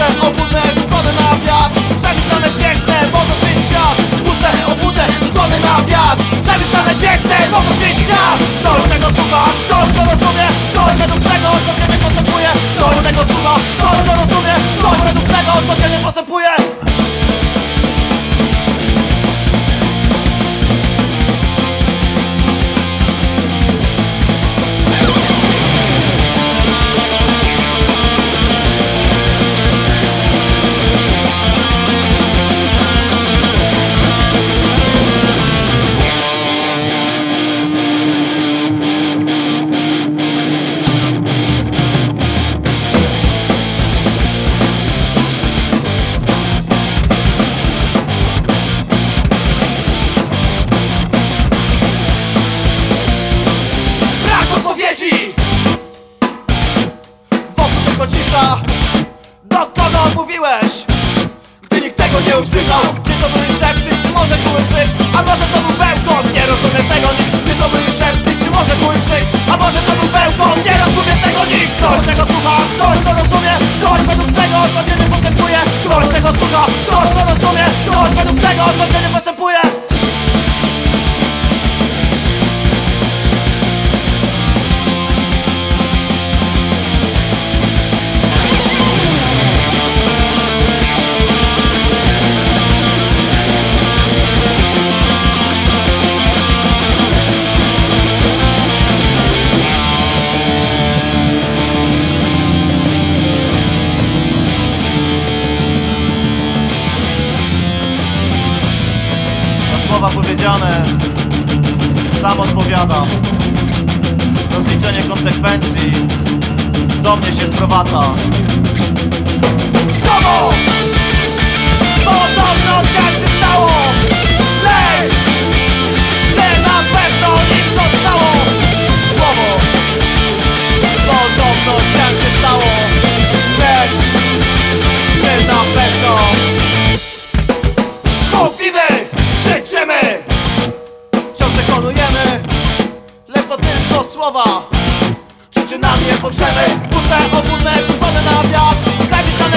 Jestem obłudny, rzucony na wiatr. Wszechstrony piękne, bo to świat. cisza Do kogo mówiłeś? Gdy nikt tego nie usłyszał Czy to były szepty, czy może były powiedziane, sam odpowiadam. Rozliczenie konsekwencji do mnie się sprowadza. Znowu! Podobno tak się stało, lecz że na pewno nic zostało. Słowo! Podobno tak się stało. prawa Przyczynami je poprzemy Puste, obłudne, rzucone na wiatr. Zabisz na